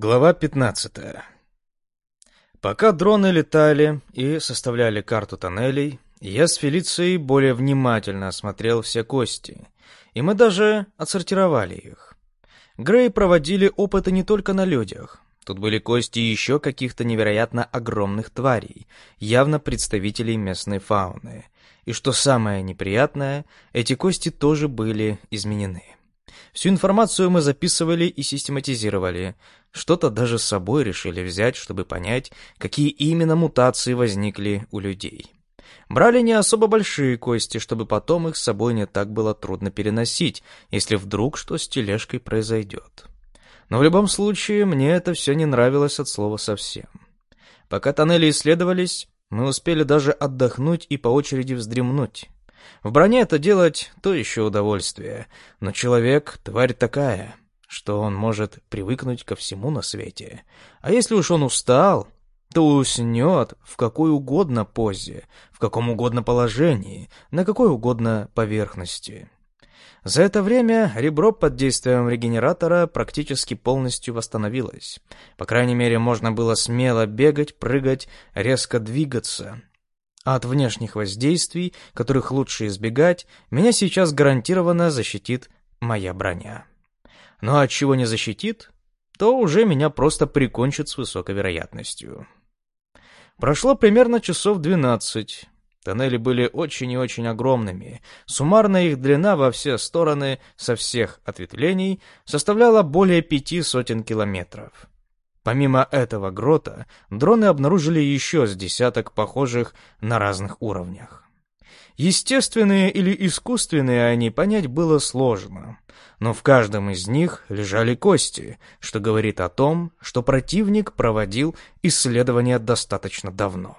Глава 15. Пока дроны летали и составляли карту тоннелей, я с Фелицией более внимательно осмотрел все кости, и мы даже отсортировали их. Грей проводили опыты не только на людях. Тут были кости еще каких-то невероятно огромных тварей, явно представителей местной фауны. И что самое неприятное, эти кости тоже были изменены. Всю информацию мы записывали и систематизировали. Что-то даже с собой решили взять, чтобы понять, какие именно мутации возникли у людей. Брали не особо большие кости, чтобы потом их с собой не так было трудно переносить, если вдруг что с тележкой произойдет. Но в любом случае, мне это все не нравилось от слова совсем. Пока тоннели исследовались, мы успели даже отдохнуть и по очереди вздремнуть. В броне это делать то еще удовольствие, но человек — тварь такая, что он может привыкнуть ко всему на свете. А если уж он устал, то уснет в какой угодно позе, в каком угодно положении, на какой угодно поверхности. За это время ребро под действием регенератора практически полностью восстановилось. По крайней мере, можно было смело бегать, прыгать, резко двигаться. А от внешних воздействий, которых лучше избегать, меня сейчас гарантированно защитит моя броня. Ну а от чего не защитит, то уже меня просто прикончит с высокой вероятностью. Прошло примерно часов двенадцать. Тоннели были очень и очень огромными. Суммарная их длина во все стороны со всех ответвлений составляла более пяти сотен километров. Помимо этого грота, дроны обнаружили еще с десяток похожих на разных уровнях. Естественные или искусственные они понять было сложно, но в каждом из них лежали кости, что говорит о том, что противник проводил исследования достаточно давно.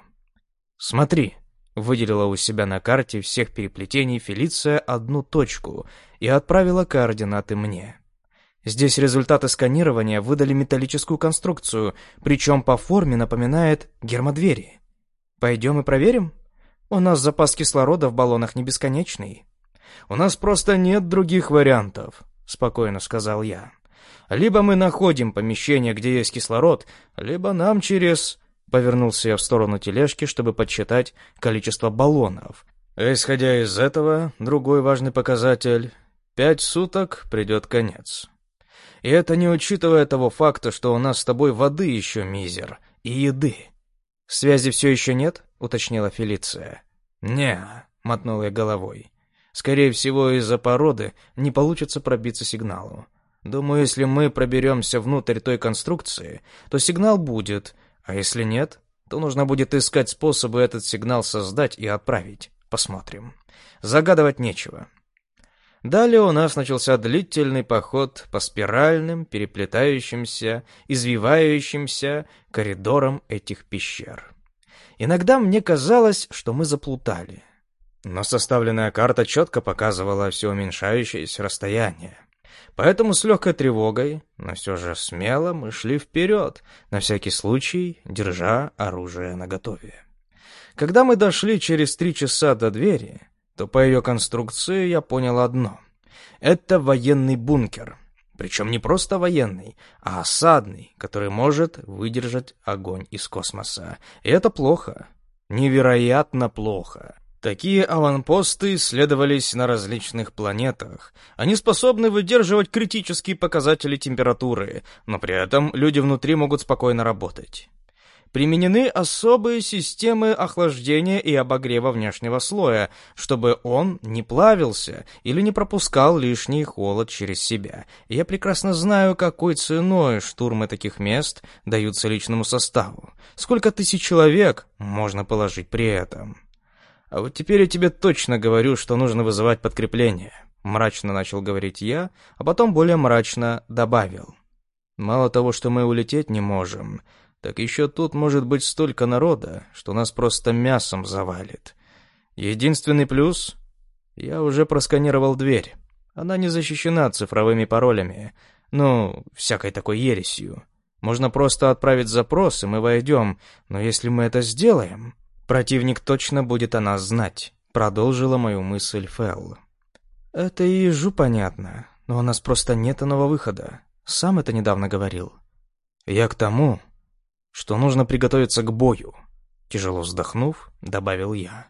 «Смотри», — выделила у себя на карте всех переплетений Фелиция одну точку и отправила координаты мне. Здесь результаты сканирования выдали металлическую конструкцию, причем по форме напоминает гермодвери. Пойдем и проверим? У нас запас кислорода в баллонах не бесконечный. У нас просто нет других вариантов, спокойно сказал я. Либо мы находим помещение, где есть кислород, либо нам через... Повернулся я в сторону тележки, чтобы подсчитать количество баллонов. Исходя из этого, другой важный показатель — пять суток придет конец. И это не учитывая того факта, что у нас с тобой воды еще мизер и еды. «Связи все еще нет?» — уточнила Фелиция. «Не», — мотнул я головой. «Скорее всего, из-за породы не получится пробиться сигналу. Думаю, если мы проберемся внутрь той конструкции, то сигнал будет, а если нет, то нужно будет искать способы этот сигнал создать и отправить. Посмотрим. Загадывать нечего. Далее у нас начался длительный поход по спиральным, переплетающимся, извивающимся коридорам этих пещер. Иногда мне казалось, что мы заплутали. Но составленная карта четко показывала все уменьшающееся расстояние. Поэтому с легкой тревогой, но все же смело мы шли вперед, на всякий случай держа оружие наготове. Когда мы дошли через три часа до двери, то по ее конструкции я понял одно. Это военный бункер. Причем не просто военный, а осадный, который может выдержать огонь из космоса. И это плохо. Невероятно плохо. Такие аванпосты исследовались на различных планетах. Они способны выдерживать критические показатели температуры, но при этом люди внутри могут спокойно работать применены особые системы охлаждения и обогрева внешнего слоя, чтобы он не плавился или не пропускал лишний холод через себя. Я прекрасно знаю, какой ценой штурмы таких мест даются личному составу. Сколько тысяч человек можно положить при этом? А вот теперь я тебе точно говорю, что нужно вызывать подкрепление. Мрачно начал говорить я, а потом более мрачно добавил. Мало того, что мы улететь не можем, так еще тут может быть столько народа, что нас просто мясом завалит. Единственный плюс — я уже просканировал дверь. Она не защищена цифровыми паролями, ну, всякой такой ересью. Можно просто отправить запрос, и мы войдем, но если мы это сделаем, противник точно будет о нас знать, продолжила мою мысль Фелл. Это и ежу понятно, но у нас просто нет иного выхода. Сам это недавно говорил. «Я к тому, что нужно приготовиться к бою», — тяжело вздохнув, добавил я.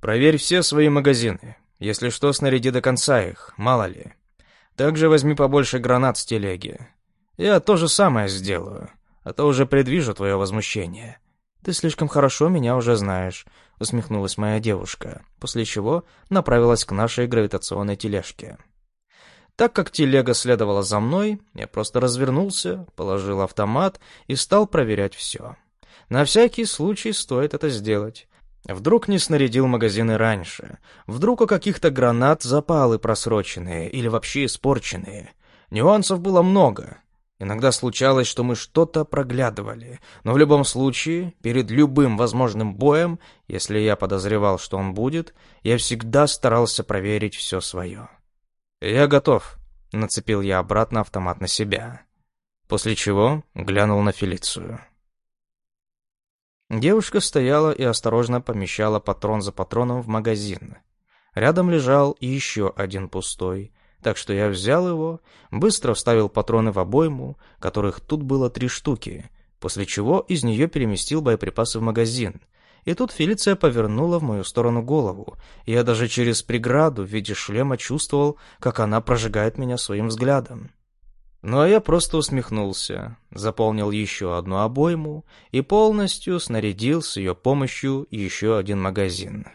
«Проверь все свои магазины. Если что, снаряди до конца их, мало ли. Также возьми побольше гранат с телеги. Я то же самое сделаю, а то уже предвижу твое возмущение». «Ты слишком хорошо меня уже знаешь», — усмехнулась моя девушка, после чего направилась к нашей гравитационной тележке. Так как телега следовала за мной, я просто развернулся, положил автомат и стал проверять все. На всякий случай стоит это сделать. Вдруг не снарядил магазины раньше. Вдруг у каких-то гранат запалы просроченные или вообще испорченные. Нюансов было много. Иногда случалось, что мы что-то проглядывали, но в любом случае, перед любым возможным боем, если я подозревал, что он будет, я всегда старался проверить все свое. «Я готов», — нацепил я обратно автомат на себя. После чего глянул на Фелицию. Девушка стояла и осторожно помещала патрон за патроном в магазин. Рядом лежал еще один пустой, так что я взял его, быстро вставил патроны в обойму, которых тут было три штуки, после чего из нее переместил боеприпасы в магазин — и тут Фелиция повернула в мою сторону голову. Я даже через преграду в виде шлема чувствовал, как она прожигает меня своим взглядом. Ну а я просто усмехнулся, заполнил еще одну обойму и полностью снарядил с ее помощью еще один магазин.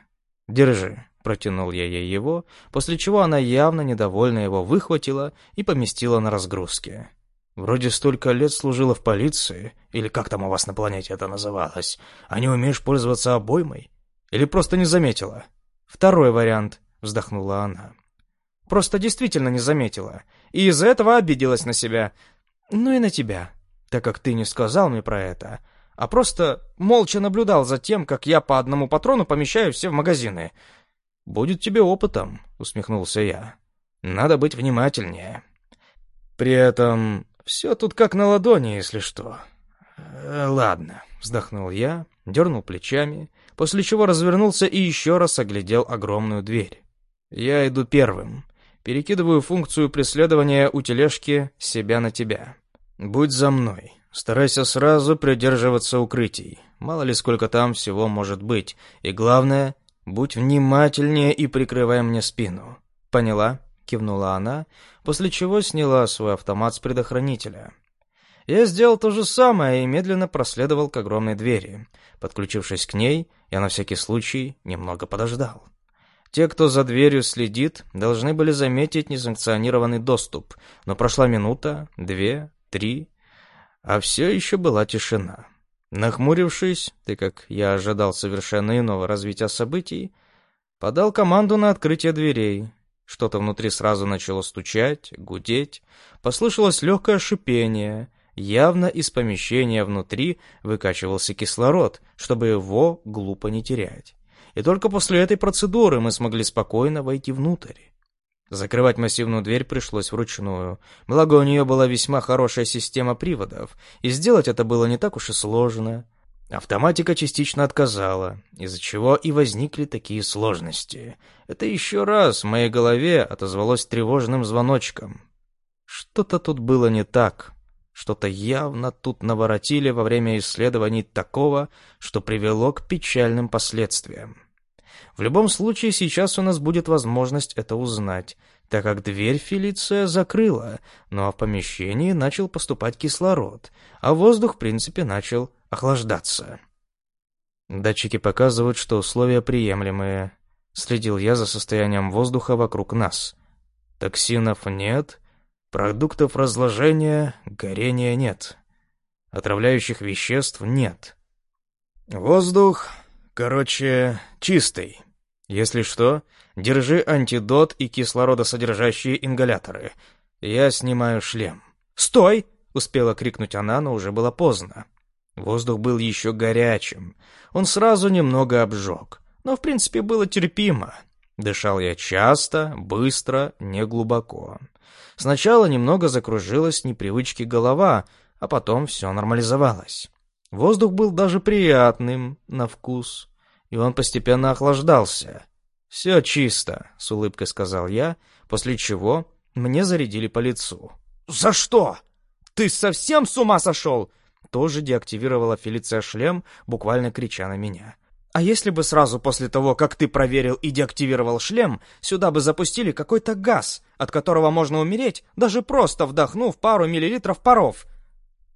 «Держи», — протянул я ей его, после чего она явно недовольна его выхватила и поместила на разгрузке. Вроде столько лет служила в полиции, или как там у вас на планете это называлось, а не умеешь пользоваться обоймой? Или просто не заметила? Второй вариант, вздохнула она. Просто действительно не заметила, и из-за этого обиделась на себя. Ну и на тебя, так как ты не сказал мне про это, а просто молча наблюдал за тем, как я по одному патрону помещаю все в магазины. «Будет тебе опытом», — усмехнулся я. «Надо быть внимательнее». При этом все тут как на ладони, если что. Э, ладно, вздохнул я, дернул плечами, после чего развернулся и еще раз оглядел огромную дверь. Я иду первым. Перекидываю функцию преследования у тележки себя на тебя. Будь за мной. Старайся сразу придерживаться укрытий. Мало ли сколько там всего может быть. И главное, будь внимательнее и прикрывай мне спину. Поняла? Кивнула она, после чего сняла свой автомат с предохранителя. Я сделал то же самое и медленно проследовал к огромной двери. Подключившись к ней, я на всякий случай немного подождал. Те, кто за дверью следит, должны были заметить несанкционированный доступ, но прошла минута, две, три, а все еще была тишина. Нахмурившись, так как я ожидал совершенно иного развития событий, подал команду на открытие дверей, что-то внутри сразу начало стучать, гудеть. Послышалось легкое шипение. Явно из помещения внутри выкачивался кислород, чтобы его глупо не терять. И только после этой процедуры мы смогли спокойно войти внутрь. Закрывать массивную дверь пришлось вручную, благо у нее была весьма хорошая система приводов, и сделать это было не так уж и сложно. Автоматика частично отказала, из-за чего и возникли такие сложности. Это еще раз в моей голове отозвалось тревожным звоночком. Что-то тут было не так. Что-то явно тут наворотили во время исследований такого, что привело к печальным последствиям. В любом случае, сейчас у нас будет возможность это узнать, так как дверь Фелиция закрыла, ну а в помещении начал поступать кислород, а воздух, в принципе, начал охлаждаться. Датчики показывают, что условия приемлемые. Следил я за состоянием воздуха вокруг нас. Токсинов нет, продуктов разложения, горения нет. Отравляющих веществ нет. Воздух, короче, чистый. Если что, держи антидот и кислородосодержащие ингаляторы. Я снимаю шлем. «Стой!» — успела крикнуть она, но уже было поздно. Воздух был еще горячим. Он сразу немного обжег. Но, в принципе, было терпимо. Дышал я часто, быстро, неглубоко. Сначала немного закружилась непривычки голова, а потом все нормализовалось. Воздух был даже приятным на вкус, и он постепенно охлаждался. «Все чисто», — с улыбкой сказал я, после чего мне зарядили по лицу. «За что?» Ты совсем с ума сошел?» Тоже деактивировала Фелиция шлем, буквально крича на меня. «А если бы сразу после того, как ты проверил и деактивировал шлем, сюда бы запустили какой-то газ, от которого можно умереть, даже просто вдохнув пару миллилитров паров?»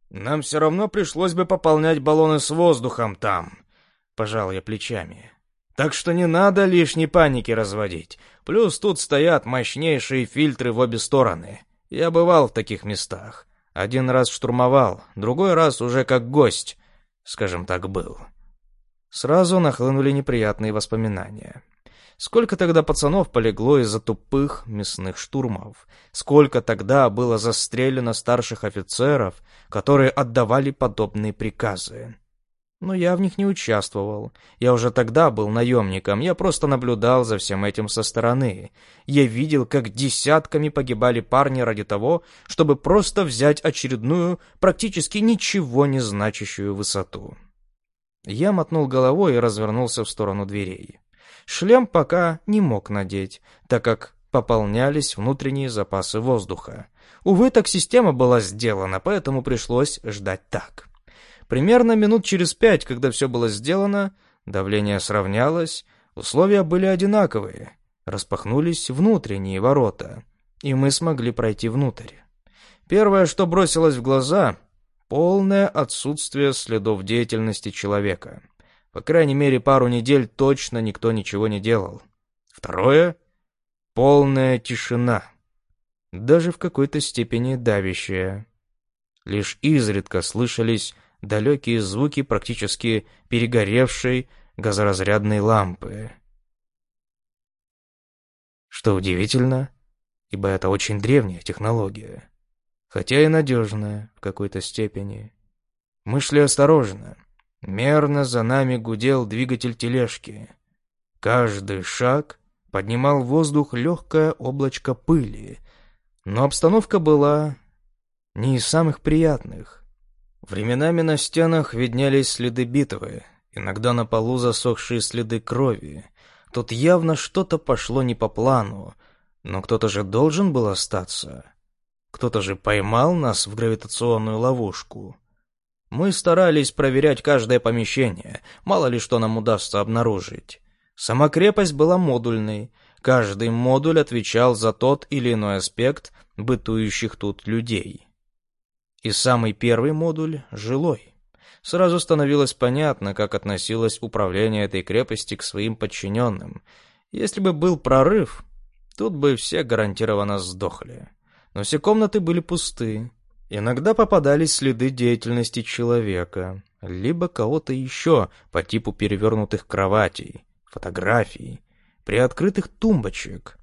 «Нам все равно пришлось бы пополнять баллоны с воздухом там», — пожал я плечами. «Так что не надо лишней паники разводить. Плюс тут стоят мощнейшие фильтры в обе стороны. Я бывал в таких местах. Один раз штурмовал, другой раз уже как гость, скажем так, был. Сразу нахлынули неприятные воспоминания. Сколько тогда пацанов полегло из-за тупых мясных штурмов? Сколько тогда было застрелено старших офицеров, которые отдавали подобные приказы? Но я в них не участвовал. Я уже тогда был наемником, я просто наблюдал за всем этим со стороны. Я видел, как десятками погибали парни ради того, чтобы просто взять очередную, практически ничего не значащую высоту. Я мотнул головой и развернулся в сторону дверей. Шлем пока не мог надеть, так как пополнялись внутренние запасы воздуха. Увы, так система была сделана, поэтому пришлось ждать так. Примерно минут через пять, когда все было сделано, давление сравнялось, условия были одинаковые. Распахнулись внутренние ворота, и мы смогли пройти внутрь. Первое, что бросилось в глаза — полное отсутствие следов деятельности человека. По крайней мере, пару недель точно никто ничего не делал. Второе — полная тишина. Даже в какой-то степени давящая. Лишь изредка слышались далекие звуки практически перегоревшей газоразрядной лампы. Что удивительно, ибо это очень древняя технология, хотя и надежная в какой-то степени. Мы шли осторожно. Мерно за нами гудел двигатель тележки. Каждый шаг поднимал в воздух легкое облачко пыли, но обстановка была не из самых приятных. Временами на стенах виднелись следы битвы, иногда на полу засохшие следы крови. Тут явно что-то пошло не по плану, но кто-то же должен был остаться. Кто-то же поймал нас в гравитационную ловушку. Мы старались проверять каждое помещение, мало ли что нам удастся обнаружить. Сама крепость была модульной, каждый модуль отвечал за тот или иной аспект бытующих тут людей. И самый первый модуль — жилой. Сразу становилось понятно, как относилось управление этой крепости к своим подчиненным. Если бы был прорыв, тут бы все гарантированно сдохли. Но все комнаты были пусты. Иногда попадались следы деятельности человека, либо кого-то еще по типу перевернутых кроватей, фотографий, приоткрытых тумбочек.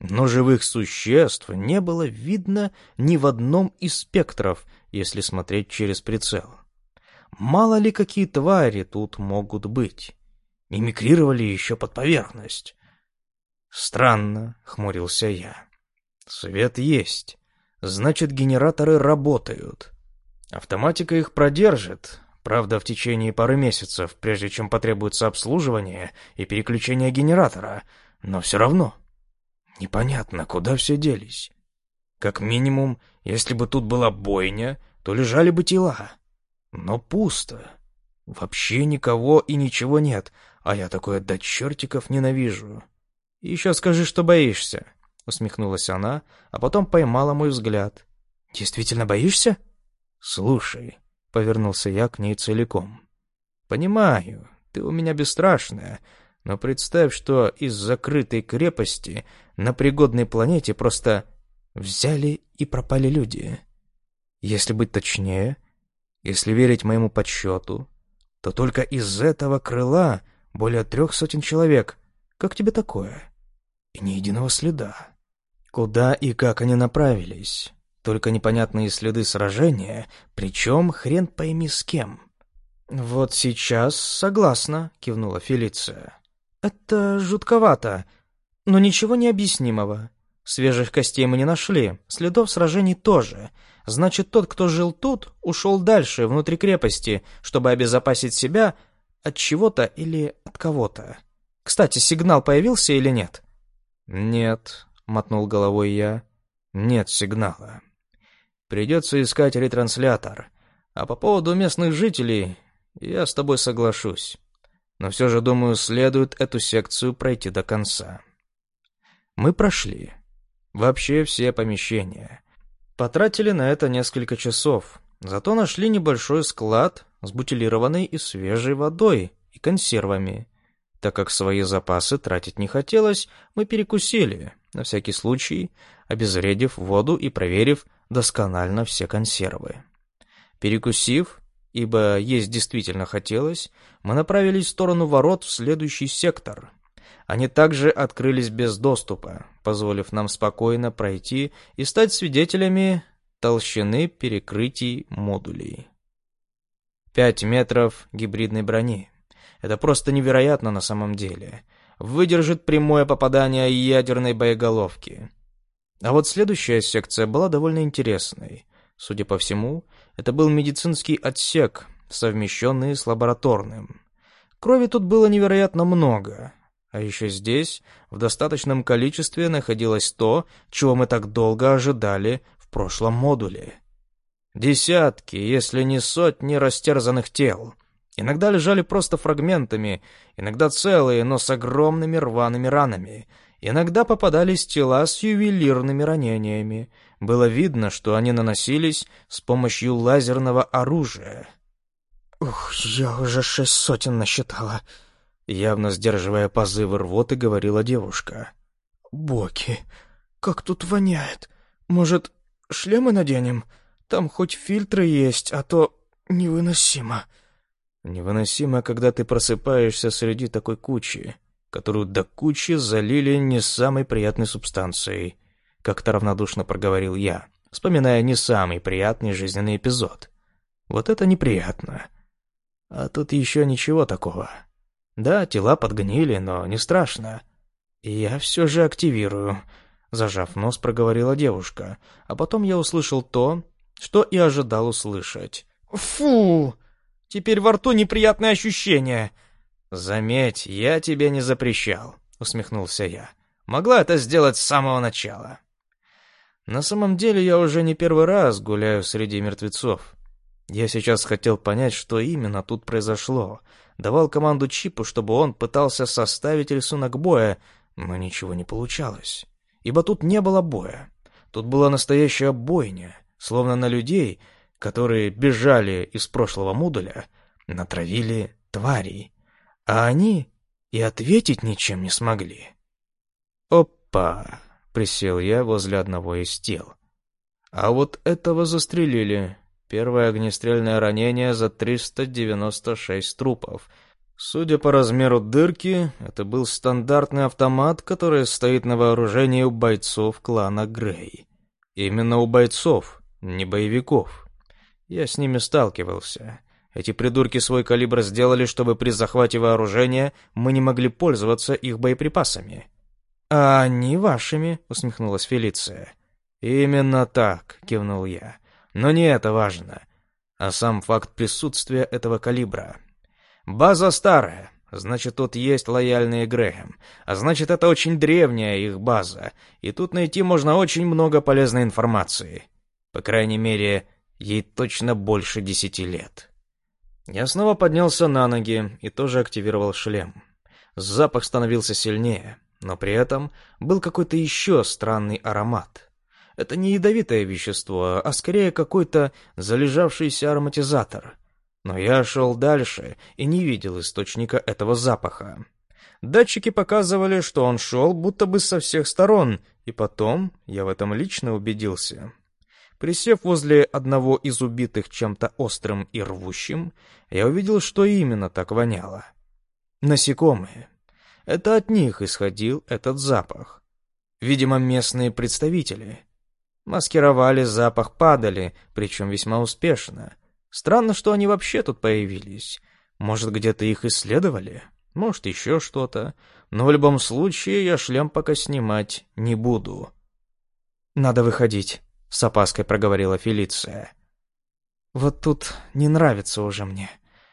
Но живых существ не было видно ни в одном из спектров, если смотреть через прицел. Мало ли какие твари тут могут быть. Мимикрировали еще под поверхность. Странно, хмурился я. Свет есть. Значит, генераторы работают. Автоматика их продержит, правда, в течение пары месяцев, прежде чем потребуется обслуживание и переключение генератора, но все равно. Непонятно, куда все делись. Как минимум, если бы тут была бойня, то лежали бы тела. Но пусто. Вообще никого и ничего нет, а я такое до чертиков ненавижу. «Еще скажи, что боишься», — усмехнулась она, а потом поймала мой взгляд. «Действительно боишься?» «Слушай», — повернулся я к ней целиком. «Понимаю, ты у меня бесстрашная, но представь, что из закрытой крепости на пригодной планете просто взяли и пропали люди. Если быть точнее, если верить моему подсчету, то только из этого крыла более трех сотен человек. Как тебе такое? И ни единого следа. Куда и как они направились? Только непонятные следы сражения, причем хрен пойми с кем. «Вот сейчас согласна», — кивнула Фелиция. «Это жутковато, но ничего необъяснимого. Свежих костей мы не нашли, следов сражений тоже. Значит, тот, кто жил тут, ушел дальше, внутри крепости, чтобы обезопасить себя от чего-то или от кого-то. Кстати, сигнал появился или нет? Нет, мотнул головой я. Нет сигнала. Придется искать ретранслятор. А по поводу местных жителей, я с тобой соглашусь. Но все же, думаю, следует эту секцию пройти до конца. Мы прошли. Вообще все помещения. Потратили на это несколько часов. Зато нашли небольшой склад с бутилированной и свежей водой и консервами. Так как свои запасы тратить не хотелось, мы перекусили, на всякий случай, обезвредив воду и проверив досконально все консервы. Перекусив, ибо есть действительно хотелось, мы направились в сторону ворот в следующий сектор. Они также открылись без доступа, позволив нам спокойно пройти и стать свидетелями толщины перекрытий модулей. Пять метров гибридной брони. Это просто невероятно на самом деле. Выдержит прямое попадание ядерной боеголовки. А вот следующая секция была довольно интересной. Судя по всему, это был медицинский отсек, совмещенный с лабораторным. Крови тут было невероятно много. А еще здесь, в достаточном количестве, находилось то, чего мы так долго ожидали в прошлом модуле. Десятки, если не сотни растерзанных тел. Иногда лежали просто фрагментами, иногда целые, но с огромными рваными ранами. Иногда попадались тела с ювелирными ранениями. Было видно, что они наносились с помощью лазерного оружия. «Ух, я уже шесть сотен насчитала», — явно сдерживая позывы рвоты, говорила девушка. «Боки, как тут воняет. Может, шлемы наденем? Там хоть фильтры есть, а то невыносимо». Невыносимо, когда ты просыпаешься среди такой кучи, которую до кучи залили не самой приятной субстанцией, как-то равнодушно проговорил я, вспоминая не самый приятный жизненный эпизод. Вот это неприятно. А тут еще ничего такого. Да, тела подгнили, но не страшно. Я все же активирую, зажав нос, проговорила девушка, а потом я услышал то, что и ожидал услышать. «Фу!» Теперь во рту неприятное ощущение. Заметь, я тебе не запрещал, усмехнулся я. Могла это сделать с самого начала. На самом деле я уже не первый раз гуляю среди мертвецов. Я сейчас хотел понять, что именно тут произошло. Давал команду Чипу, чтобы он пытался составить рисунок боя, но ничего не получалось. Ибо тут не было боя. Тут была настоящая бойня, словно на людей — которые бежали из прошлого модуля, натравили тварей, а они и ответить ничем не смогли. «Опа!» — присел я возле одного из тел. «А вот этого застрелили. Первое огнестрельное ранение за 396 трупов. Судя по размеру дырки, это был стандартный автомат, который стоит на вооружении у бойцов клана Грей. Именно у бойцов, не боевиков». Я с ними сталкивался. Эти придурки свой калибр сделали, чтобы при захвате вооружения мы не могли пользоваться их боеприпасами. «А они вашими», — усмехнулась Фелиция. «Именно так», — кивнул я. «Но не это важно, а сам факт присутствия этого калибра. База старая, значит, тут есть лояльные Грэхэм, а значит, это очень древняя их база, и тут найти можно очень много полезной информации. По крайней мере, Ей точно больше десяти лет. Я снова поднялся на ноги и тоже активировал шлем. Запах становился сильнее, но при этом был какой-то еще странный аромат. Это не ядовитое вещество, а скорее какой-то залежавшийся ароматизатор. Но я шел дальше и не видел источника этого запаха. Датчики показывали, что он шел будто бы со всех сторон, и потом я в этом лично убедился. Присев возле одного из убитых чем-то острым и рвущим, я увидел, что именно так воняло. Насекомые. Это от них исходил этот запах. Видимо, местные представители. Маскировали запах падали, причем весьма успешно. Странно, что они вообще тут появились. Может, где-то их исследовали? Может, еще что-то. Но в любом случае я шлем пока снимать не буду. Надо выходить. — с опаской проговорила Фелиция. «Вот тут не нравится уже мне.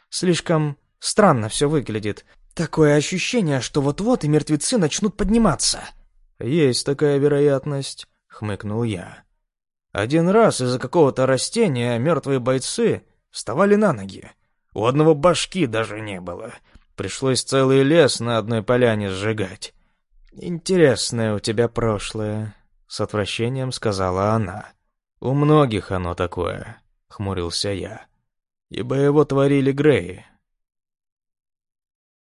Слишком странно все выглядит. Такое ощущение, что вот-вот и мертвецы начнут подниматься». «Есть такая вероятность», — хмыкнул я. Один раз из-за какого-то растения мертвые бойцы вставали на ноги. У одного башки даже не было. Пришлось целый лес на одной поляне сжигать. «Интересное у тебя прошлое», — с отвращением сказала она. «У многих оно такое», — хмурился я. «Ибо его творили Греи,